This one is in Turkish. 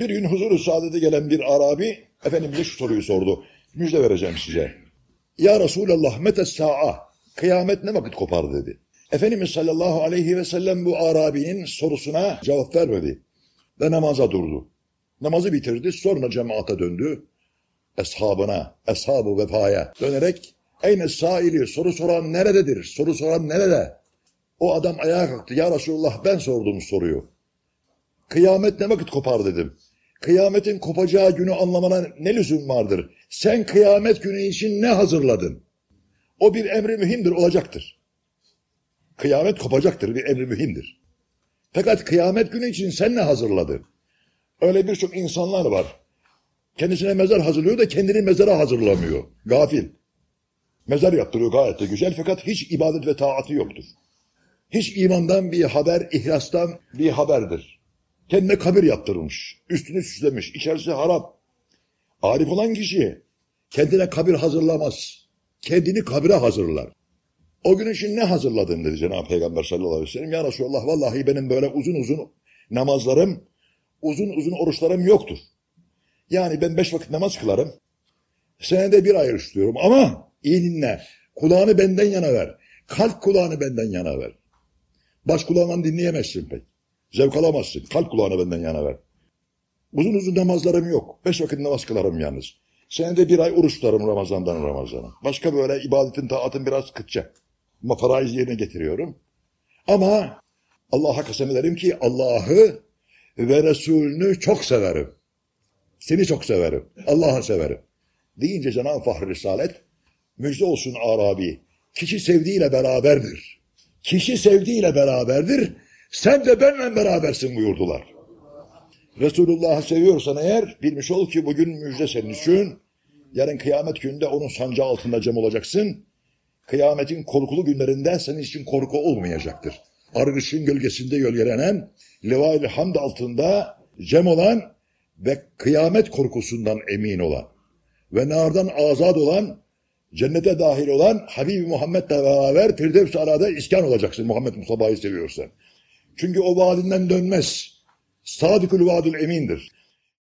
Bir gün huzuru saadete gelen bir Arabi Efendimiz'e şu soruyu sordu. Müjde vereceğim size. Ya Resulallah mete sa'a. Kıyamet ne vakit kopar dedi. Efendimiz sallallahu aleyhi ve sellem bu Arabi'nin sorusuna cevap vermedi. Ve namaza durdu. Namazı bitirdi sonra cemaate döndü. Eshabına, eshab-ı vefaya dönerek Eyne saili soru soran nerededir? Soru soran nerede? O adam ayağa kalktı. Ya Resulullah ben sordum soruyu. Kıyamet ne vakit kopar dedim. Kıyametin kopacağı günü anlamana ne lüzum vardır? Sen kıyamet günü için ne hazırladın? O bir emri mühimdir, olacaktır. Kıyamet kopacaktır, bir emri mühimdir. Fakat kıyamet günü için sen ne hazırladın? Öyle birçok insanlar var. Kendisine mezar hazırlıyor da kendini mezara hazırlamıyor. Gafil. Mezar yaptırıyor gayet de güzel fakat hiç ibadet ve taatı yoktur. Hiç imandan bir haber, ihlastan bir haberdir. Kendine kabir yaptırmış, üstünü süslemiş, içerisi harap. Arif olan kişi kendine kabir hazırlamaz. Kendini kabire hazırlar. O gün için ne hazırladın dedi Cenab-ı Peygamber sallallahu aleyhi ve sellem. Ya Resulallah vallahi benim böyle uzun uzun namazlarım, uzun uzun oruçlarım yoktur. Yani ben beş vakit namaz kılarım. Senede bir ay istiyorum ama iyi dinle. Kulağını benden yana ver. Kalp kulağını benden yana ver. Baş kulağından dinleyemezsin pek. Zevk alamazsın. Kalp kulağını benden yana ver. Uzun uzun namazlarım yok. Beş vakit namaz kılarım yalnız. Senede bir ay oruç tutarım Ramazan'dan Ramazan'a. Başka böyle ibadetin, taatın biraz kıtça. Ama faraiz yerine getiriyorum. Ama Allah'a kasem ederim ki Allah'ı ve Resulünü çok severim. Seni çok severim. Allah'ı severim. Deyince Cenab-ı Fahri Risalet, müjde olsun Arabi, kişi sevdiğiyle beraberdir. Kişi sevdiğiyle beraberdir, sen de benimle berabersin buyurdular. Resulullah'ı seviyorsan eğer, bilmiş ol ki bugün müjde senin için, yarın kıyamet gününde onun sancağı altında cem olacaksın. Kıyametin korkulu günlerinde senin için korku olmayacaktır. Argışın gölgesinde gölgelenen, Levail Hamd altında cem olan ve kıyamet korkusundan emin olan ve nardan azad olan, cennete dahil olan Habibi Muhammed'le beraber Firdevs-i Ala'da iskan olacaksın Muhammed Mustafa'yı seviyorsan. Çünkü o vaadinden dönmez. Sadıkül vaadül emindir.